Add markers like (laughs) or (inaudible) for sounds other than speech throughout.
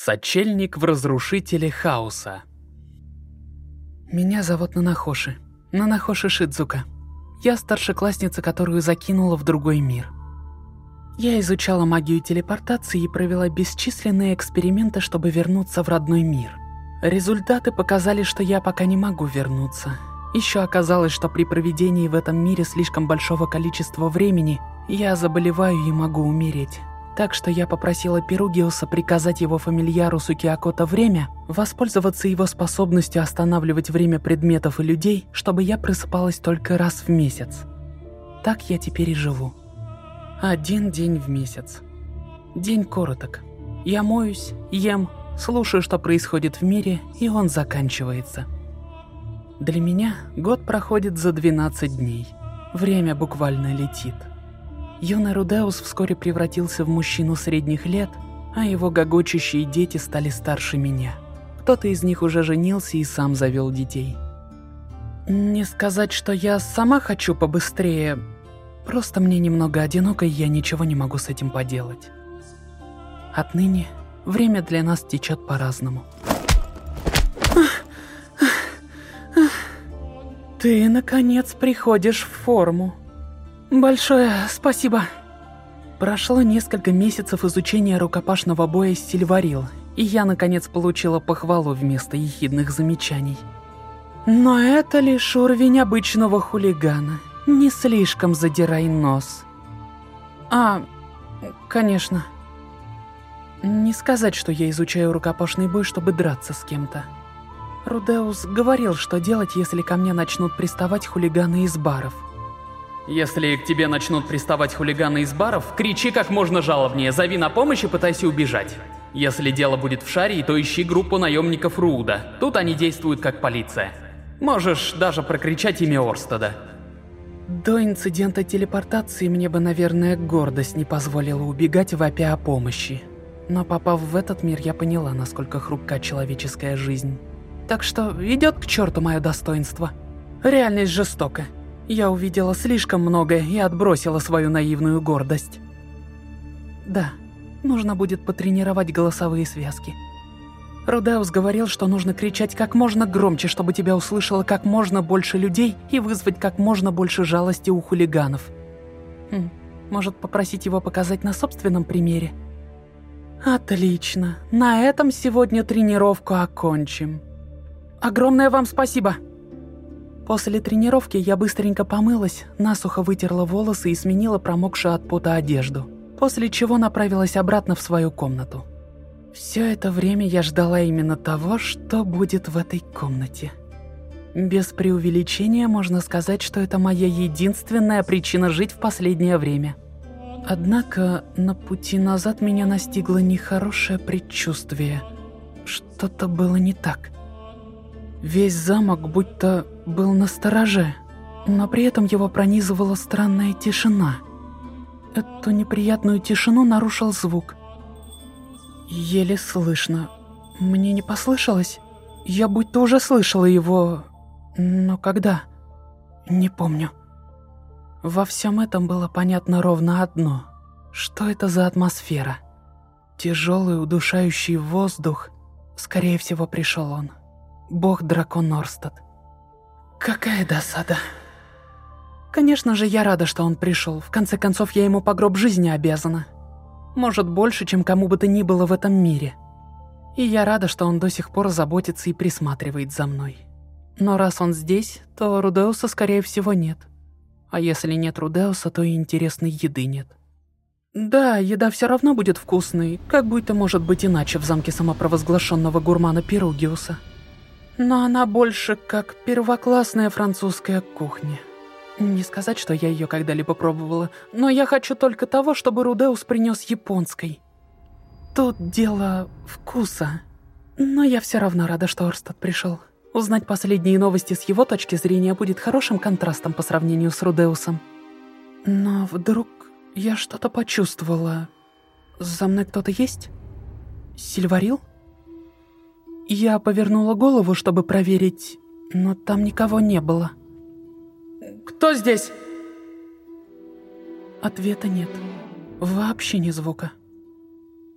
Сочельник в разрушителе хаоса. Меня зовут Нанахоши. Нанахоши Шидзука. Я старшеклассница, которую закинула в другой мир. Я изучала магию телепортации и провела бесчисленные эксперименты, чтобы вернуться в родной мир. Результаты показали, что я пока не могу вернуться. Еще оказалось, что при проведении в этом мире слишком большого количества времени я заболеваю и могу умереть. Так что я попросила Перугиуса приказать его фамильяру Сукиакота время, воспользоваться его способностью останавливать время предметов и людей, чтобы я просыпалась только раз в месяц. Так я теперь и живу. Один день в месяц. День короток. Я моюсь, ем, слушаю, что происходит в мире, и он заканчивается. Для меня год проходит за 12 дней. Время буквально летит. Юный Рудеус вскоре превратился в мужчину средних лет, а его гогочущие дети стали старше меня. Кто-то из них уже женился и сам завел детей. Не сказать, что я сама хочу побыстрее, просто мне немного одиноко, и я ничего не могу с этим поделать. Отныне время для нас течет по-разному. Ты, наконец, приходишь в форму. Большое спасибо. Прошло несколько месяцев изучения рукопашного боя с Сильварил, и я, наконец, получила похвалу вместо ехидных замечаний. Но это лишь уровень обычного хулигана. Не слишком задирай нос. А, конечно. Не сказать, что я изучаю рукопашный бой, чтобы драться с кем-то. Рудеус говорил, что делать, если ко мне начнут приставать хулиганы из баров – если к тебе начнут приставать хулиганы из баров, кричи как можно жалобнее, зови на помощь и пытайся убежать. Если дело будет в шаре, то ищи группу наемников Руда. Тут они действуют как полиция. Можешь даже прокричать имя Орстеда. До инцидента телепортации мне бы, наверное, гордость не позволила убегать вопя о помощи. Но попав в этот мир, я поняла, насколько хрупка человеческая жизнь. Так что идет к черту мое достоинство. Реальность жестока. Я увидела слишком многое и отбросила свою наивную гордость. Да, нужно будет потренировать голосовые связки. Рудеус говорил, что нужно кричать как можно громче, чтобы тебя услышало как можно больше людей и вызвать как можно больше жалости у хулиганов. Хм, может попросить его показать на собственном примере? Отлично. На этом сегодня тренировку окончим. Огромное вам спасибо. После тренировки я быстренько помылась, насухо вытерла волосы и сменила промокшую от пота одежду, после чего направилась обратно в свою комнату. Все это время я ждала именно того, что будет в этой комнате. Без преувеличения можно сказать, что это моя единственная причина жить в последнее время. Однако на пути назад меня настигло нехорошее предчувствие. Что-то было не так. Весь замок будто был на стороже, но при этом его пронизывала странная тишина. Эту неприятную тишину нарушил звук. Еле слышно. Мне не послышалось. Я будто уже слышала его... Но когда? Не помню. Во всем этом было понятно ровно одно. Что это за атмосфера? Тяжелый удушающий воздух. Скорее всего, пришел он бог-дракон Норстад. Какая досада. Конечно же, я рада, что он пришел. В конце концов, я ему по гроб жизни обязана. Может, больше, чем кому бы то ни было в этом мире. И я рада, что он до сих пор заботится и присматривает за мной. Но раз он здесь, то Рудеуса, скорее всего, нет. А если нет Рудеуса, то и интересной еды нет. Да, еда все равно будет вкусной, как будто может быть иначе в замке самопровозглашенного гурмана Перугиуса но она больше как первоклассная французская кухня. Не сказать, что я ее когда-либо пробовала, но я хочу только того, чтобы Рудеус принес японской. Тут дело вкуса. Но я все равно рада, что Орстад пришел. Узнать последние новости с его точки зрения будет хорошим контрастом по сравнению с Рудеусом. Но вдруг я что-то почувствовала. За мной кто-то есть? Сильварил? Я повернула голову, чтобы проверить, но там никого не было. «Кто здесь?» Ответа нет. Вообще ни звука.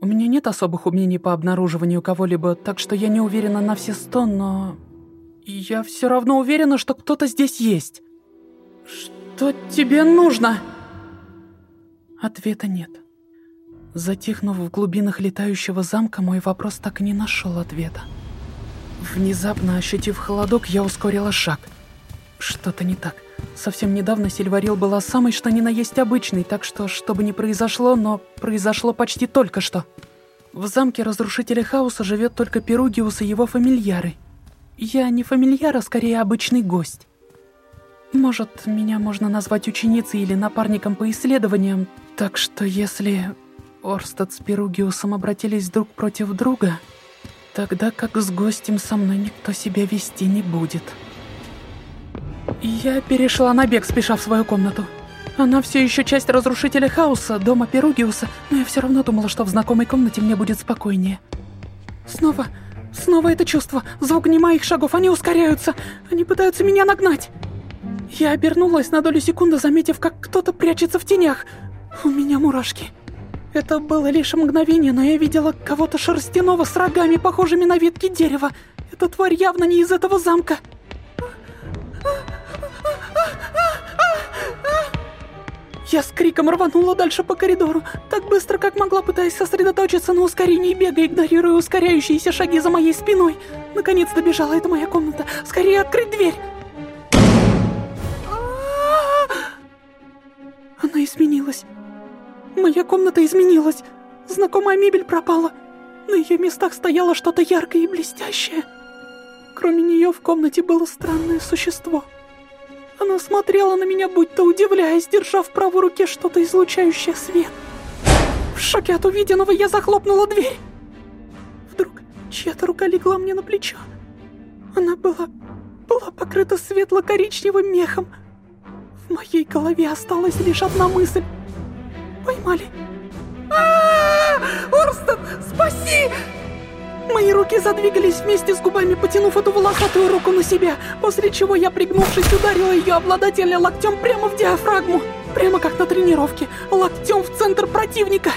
У меня нет особых умений по обнаруживанию кого-либо, так что я не уверена на все сто, но... Я все равно уверена, что кто-то здесь есть. Что тебе нужно? Ответа нет. Затихнув в глубинах летающего замка, мой вопрос так и не нашел ответа. Внезапно ощутив холодок, я ускорила шаг. Что-то не так. Совсем недавно Сильварил была самой что ни на есть обычной, так что, что бы ни произошло, но произошло почти только что. В замке Разрушителя Хаоса живет только Перугиус и его фамильяры. Я не фамильяр, а скорее обычный гость. Может, меня можно назвать ученицей или напарником по исследованиям, так что если Орстад с Перугиусом обратились друг против друга, тогда как с гостем со мной никто себя вести не будет». Я перешла на бег, спеша в свою комнату. Она все еще часть разрушителя хаоса, дома Перугиуса, но я все равно думала, что в знакомой комнате мне будет спокойнее. Снова, снова это чувство. Звук не моих шагов, они ускоряются. Они пытаются меня нагнать. Я обернулась на долю секунды, заметив, как кто-то прячется в тенях. У меня мурашки. Это было лишь мгновение, но я видела кого-то шерстяного с рогами, похожими на ветки дерева. Эта тварь явно не из этого замка. Я с криком рванула дальше по коридору, так быстро, как могла, пытаясь сосредоточиться на ускорении бега, игнорируя ускоряющиеся шаги за моей спиной. Наконец добежала, это моя комната. Скорее открыть дверь! Моя комната изменилась. Знакомая мебель пропала. На ее местах стояло что-то яркое и блестящее. Кроме нее в комнате было странное существо — она смотрела на меня, будто удивляясь, держа в правой руке что-то излучающее свет. В шоке от увиденного я захлопнула дверь. Вдруг чья-то рука легла мне на плечо. Она была... была покрыта светло-коричневым мехом. В моей голове осталась лишь одна мысль. Поймали. А-а-а! Орстон, спаси! Мои руки задвигались вместе с губами, потянув эту волосатую руку на себя, после чего я, пригнувшись, ударила ее обладателя локтем прямо в диафрагму. Прямо как на тренировке, локтем в центр противника.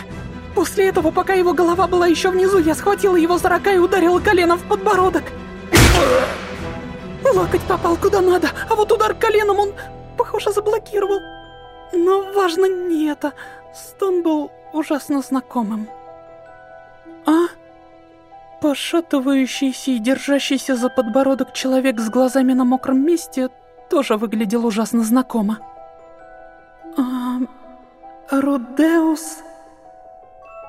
После этого, пока его голова была еще внизу, я схватила его за рока и ударила коленом в подбородок. Локоть попал куда надо, а вот удар коленом он, похоже, заблокировал. Но важно не это. Стон был ужасно знакомым. А? Пошатывающийся и держащийся за подбородок человек с глазами на мокром месте тоже выглядел ужасно знакомо. А, Рудеус...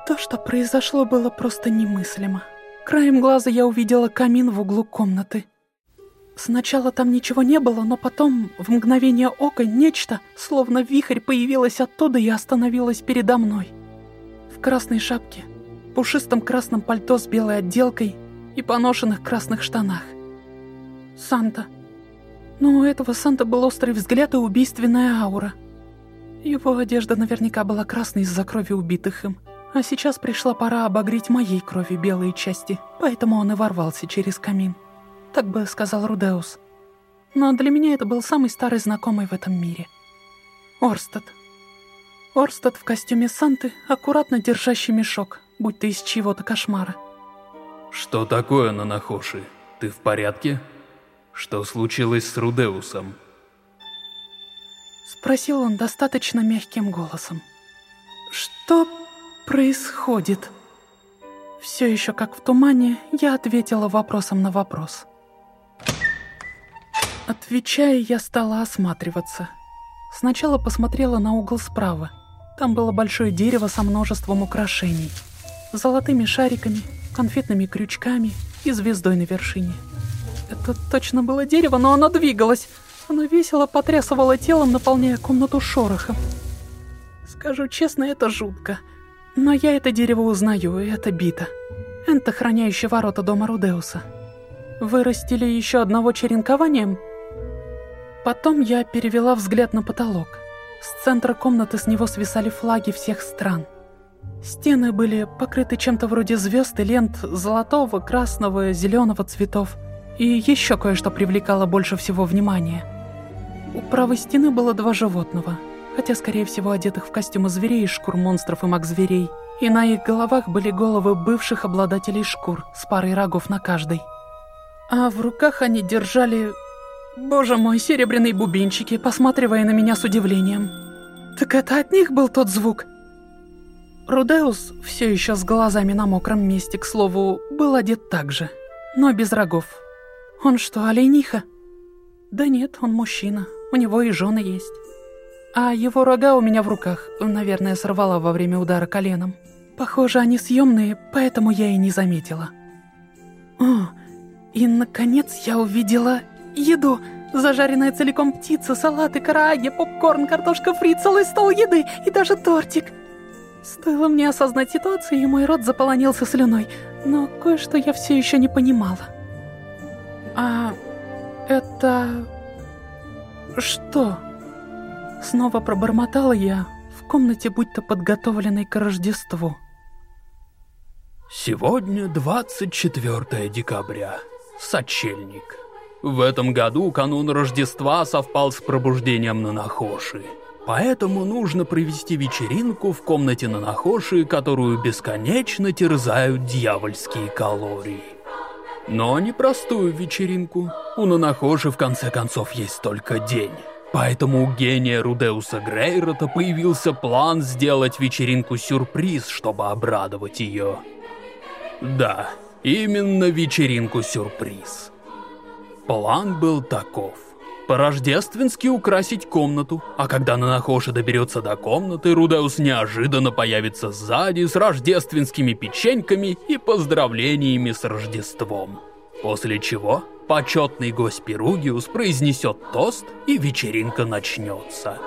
То, что произошло, было просто немыслимо. Краем глаза я увидела камин в углу комнаты. Сначала там ничего не было, но потом, в мгновение ока, нечто, словно вихрь, появилось оттуда и остановилось передо мной. В красной шапке, пушистом красном пальто с белой отделкой и поношенных красных штанах. Санта. Но у этого Санта был острый взгляд и убийственная аура. Его одежда наверняка была красной из-за крови убитых им. А сейчас пришла пора обогреть моей крови белые части, поэтому он и ворвался через камин. Так бы сказал Рудеус. Но для меня это был самый старый знакомый в этом мире. Орстад. Орстад в костюме Санты, аккуратно держащий мешок, будто из чего-то кошмара. Что такое, Нанахоши? Ты в порядке? Что случилось с Рудеусом? Спросил он достаточно мягким голосом. Что происходит? Все еще как в тумане, я ответила вопросом на вопрос. Отвечая, я стала осматриваться. Сначала посмотрела на угол справа. Там было большое дерево со множеством украшений золотыми шариками, конфетными крючками и звездой на вершине. Это точно было дерево, но оно двигалось. Оно весело потрясывало телом, наполняя комнату шорохом. Скажу честно, это жутко. Но я это дерево узнаю, и это бита. Энто, храняющий ворота дома Рудеуса. Вырастили еще одного черенкованием? Потом я перевела взгляд на потолок. С центра комнаты с него свисали флаги всех стран. Стены были покрыты чем-то вроде звезд и лент золотого, красного, зеленого цветов. И еще кое-что привлекало больше всего внимания. У правой стены было два животного, хотя, скорее всего, одетых в костюмы зверей шкур монстров и маг-зверей. и на их головах были головы бывших обладателей шкур с парой рогов на каждой. А в руках они держали... Боже мой, серебряные бубенчики, посматривая на меня с удивлением. Так это от них был тот звук? Рудеус, все еще с глазами на мокром месте, к слову, был одет так же, но без рогов. Он что, олениха? Да нет, он мужчина, у него и жены есть. А его рога у меня в руках, наверное, сорвала во время удара коленом. Похоже, они съемные, поэтому я и не заметила. О, и наконец я увидела еду. Зажаренная целиком птица, салаты, карааги, попкорн, картошка фри, целый стол еды и даже тортик. Стоило мне осознать ситуацию, и мой рот заполонился слюной, но кое-что я все еще не понимала. А это... что? Снова пробормотала я в комнате, будто подготовленной к Рождеству. Сегодня 24 декабря. Сочельник. В этом году канун Рождества совпал с пробуждением Нанахоши. Поэтому нужно провести вечеринку в комнате Нанахоши, которую бесконечно терзают дьявольские калории. Но не простую вечеринку. У Нанахоши в конце концов есть только день. Поэтому у гения Рудеуса Грейрота появился план сделать вечеринку-сюрприз, чтобы обрадовать ее. Да, именно вечеринку-сюрприз. План был таков. По-рождественски украсить комнату, а когда Нанахоша доберется до комнаты, Рудеус неожиданно появится сзади с рождественскими печеньками и поздравлениями с Рождеством. После чего почетный гость Перугиус произнесет тост, и вечеринка начнется.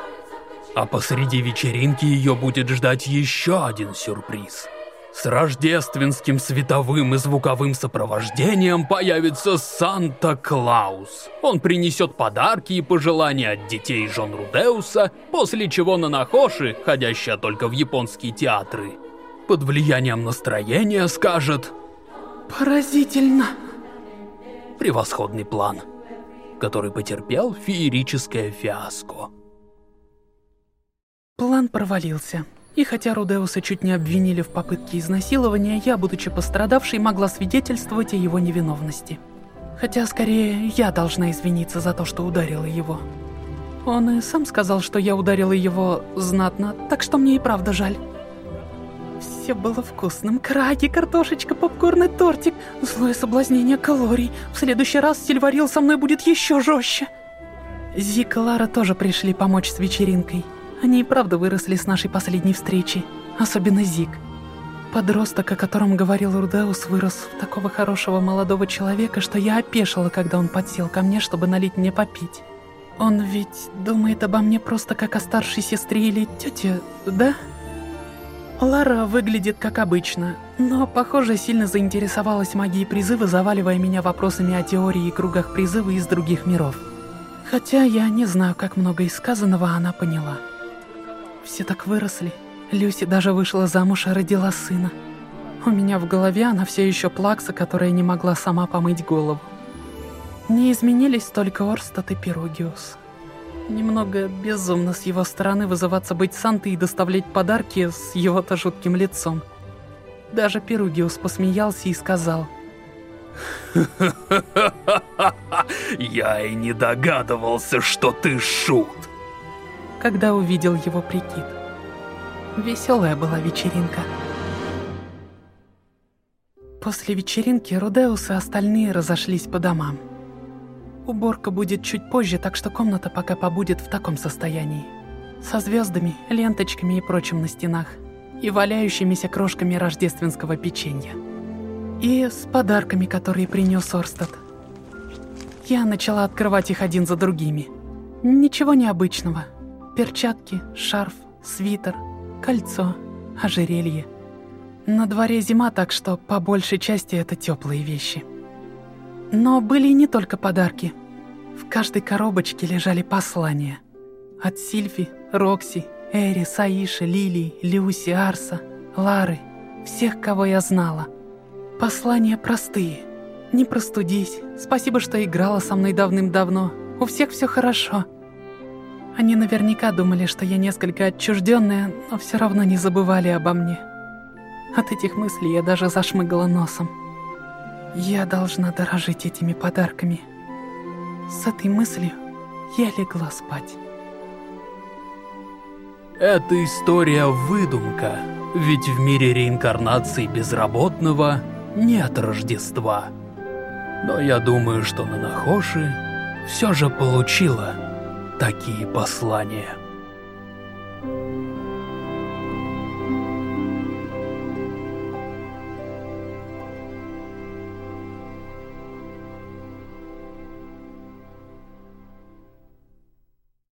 А посреди вечеринки ее будет ждать еще один сюрприз – с рождественским световым и звуковым сопровождением появится Санта-Клаус. Он принесет подарки и пожелания от детей Жон Рудеуса, после чего Нанахоши, ходящая только в японские театры, под влиянием настроения скажет «Поразительно!» Превосходный план, который потерпел феерическое фиаско. План провалился. И хотя Рудеуса чуть не обвинили в попытке изнасилования, я, будучи пострадавшей, могла свидетельствовать о его невиновности. Хотя, скорее, я должна извиниться за то, что ударила его. Он и сам сказал, что я ударила его знатно, так что мне и правда жаль. Все было вкусным. Краги, картошечка, попкорн и тортик. Злое соблазнение калорий. В следующий раз Сильварил со мной будет еще жестче. Зик и Лара тоже пришли помочь с вечеринкой. Они и правда выросли с нашей последней встречи, особенно Зик. Подросток, о котором говорил Рудеус, вырос в такого хорошего молодого человека, что я опешила, когда он подсел ко мне, чтобы налить мне попить. Он ведь думает обо мне просто как о старшей сестре или тете, да? Лара выглядит как обычно, но, похоже, сильно заинтересовалась магией призыва, заваливая меня вопросами о теории и кругах призыва из других миров. Хотя я не знаю, как много из сказанного она поняла. Все так выросли. Люси даже вышла замуж и родила сына. У меня в голове она все еще плакса, которая не могла сама помыть голову. Не изменились только Орстад и Пиругиус. Немного безумно с его стороны вызываться быть Сантой и доставлять подарки с его-то жутким лицом. Даже Пиругиус посмеялся и сказал... (laughs) Я и не догадывался, что ты шут когда увидел его прикид. Веселая была вечеринка. После вечеринки Рудеус и остальные разошлись по домам. Уборка будет чуть позже, так что комната пока побудет в таком состоянии. Со звездами, ленточками и прочим на стенах. И валяющимися крошками рождественского печенья. И с подарками, которые принес Орстад. Я начала открывать их один за другими. Ничего необычного. Перчатки, шарф, свитер, кольцо, ожерелье. На дворе зима, так что по большей части это теплые вещи. Но были и не только подарки. В каждой коробочке лежали послания. От Сильфи, Рокси, Эри, Саиши, Лилии, Люси, Арса, Лары, всех, кого я знала. Послания простые. Не простудись. Спасибо, что играла со мной давным-давно. У всех все хорошо. Они наверняка думали, что я несколько отчужденная, но все равно не забывали обо мне. От этих мыслей я даже зашмыгала носом. Я должна дорожить этими подарками. С этой мыслью я легла спать. Эта история выдумка, ведь в мире реинкарнации безработного нет Рождества. Но я думаю, что Нанахоши все же получила такие послания.